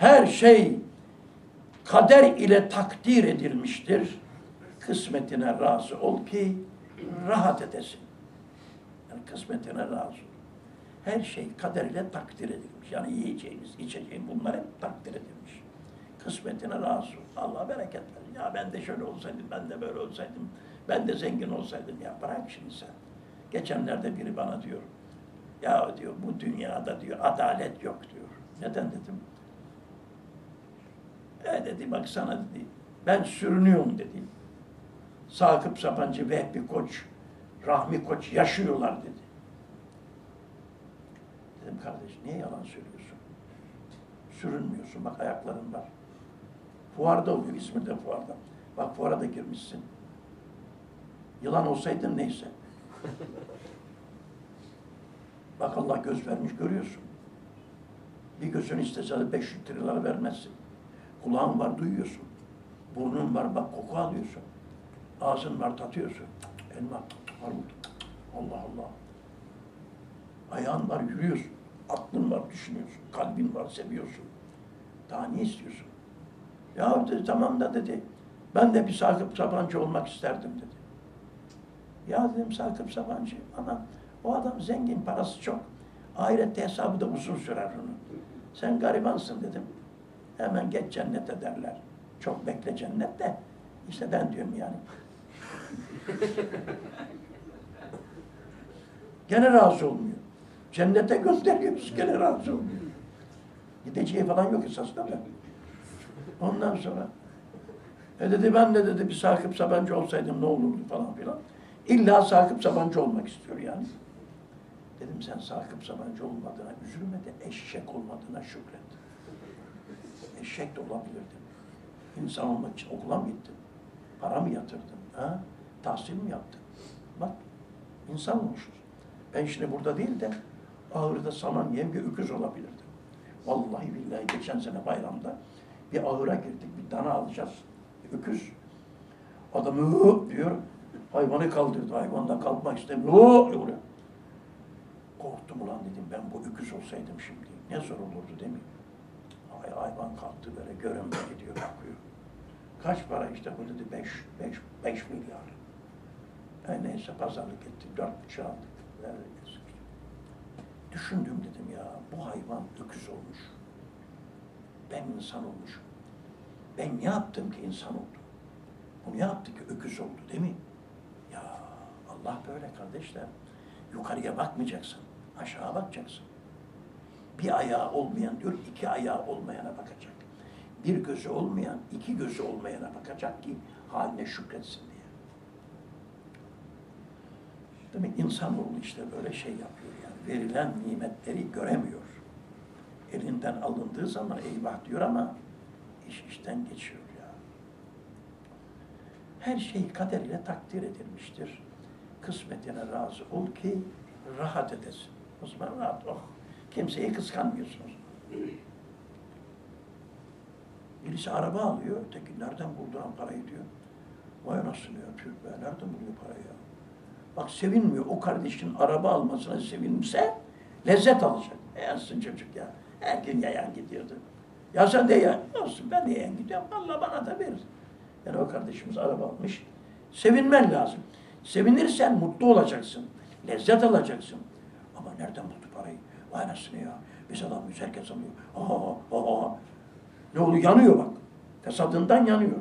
Her şey kader ile takdir edilmiştir. Kısmetine razı ol ki rahat edesin. Yani kısmetine razı ol. Her şey kader ile takdir edilmiş. Yani yiyeceğimiz, içeceğimiz bunlar hep takdir edilmiş. Kısmetine razı ol. Allah bereket versin. Ya ben de şöyle olsaydım, ben de böyle olsaydım, ben de zengin olsaydım. Ya bırak şimdi sen. Geçenlerde biri bana diyor, ya diyor bu dünyada diyor adalet yok diyor. Neden dedim? E dedi bak sana dedi, ben sürünüyorum dedi. Sakıp Sapancı, Vehbi Koç, Rahmi Koç yaşıyorlar dedi. Dedim kardeş niye yalan söylüyorsun? Sürünmüyorsun bak ayakların var. Fuarda oluyor İzmir'de fuarda. Bak fuara da girmişsin. Yılan olsaydın neyse. Bak Allah göz vermiş görüyorsun. Bir gözün istese de 500 liraları vermezsin. Kulağın var duyuyorsun. Burnun var bak koku alıyorsun. Ağzın var tatıyorsun. Elma burada. Allah Allah. Ayağın var yürüyorsun. Aklın var düşünüyorsun. Kalbin var seviyorsun. Daha ne istiyorsun? Ya dedi, tamam da dedi. Ben de bir Sakıp Sabancı olmak isterdim dedi. Ya dedim Sakıp Sabancı ama o adam zengin parası çok. Ahirette hesabı da uzun sürer onun. Sen garibansın dedim. Hemen geç cennete derler. Çok bekle cennette. İşte ben diyorum yani. Gene razı olmuyor. Cennete gönderiyoruz, gene razı olmuyor. Gideceği falan yok esasında da. Ondan sonra e dedi ben de dedi bir Sakıp Sabancı olsaydım ne olurdu falan filan. İlla Sakıp Sabancı olmak istiyor yani. Dedim sen Sakıp Sabancı olmadığına üzülme de eşek olmadığına şükret. Eşek de olabilirdin. İnsan olmak için okula mı gittin? Para mı yatırdın? Ha? Tahsil mi yaptın? Bak insan olmuşuz. Ben şimdi burada değil de ahırda saman bir öküz olabilirdim. Vallahi billahi geçen sene bayramda bir ahıra girdik, bir dana alacağız. Öküz. Adam hı diyor, hayvanı kaldırdı. Hayvan da kalkmak istemiyor. Diyor. Korktum ulan dedim ben bu öküz olsaydım şimdi. Ne zor olurdu değil mi? Ay, hayvan kalktı böyle görünme gidiyor bakıyor. Kaç para işte bu dedi beş, beş, beş milyar. E neyse pazarlık ettik, dört buçuk aldık. Düşündüm dedim ya bu hayvan öküz olmuş. Ben insan olmuşum. Ben ne yaptım ki insan oldum? Bu ne yaptı ki öküz oldu değil mi? Ya Allah böyle kardeşler. Yukarıya bakmayacaksın. Aşağı bakacaksın. Bir ayağı olmayan diyor iki ayağı olmayana bakacak. Bir gözü olmayan iki gözü olmayana bakacak ki haline şükretsin diye. Demek insanoğlu işte böyle şey yapıyor yani. Verilen nimetleri göremiyor. Elinden alındığı zaman eyvah diyor ama iş işten geçiyor ya. Her şey kader ile takdir edilmiştir. Kısmetine razı ol ki rahat edesin. O zaman rahat oh. Kimseyi kıskanmıyorsunuz. Birisi araba alıyor, öteki nereden bulduran parayı diyor. Vay anasını ya Türk be, nereden buluyor parayı ya? Bak sevinmiyor, o kardeşin araba almasına sevinse lezzet alacak. E yansın çocuk ya, her gün yayan gidiyordu. Ya sen de yayan, olsun ben de yayan gidiyorum, Allah bana da verir. Yani o kardeşimiz araba almış, sevinmen lazım. Sevinirsen mutlu olacaksın, lezzet alacaksın. Ama nereden buldu parayı? Vay anasını ya, adamız herkes alıyor. Aa, aa, aa. Ne oluyor? Yanıyor bak. Fesadından yanıyor.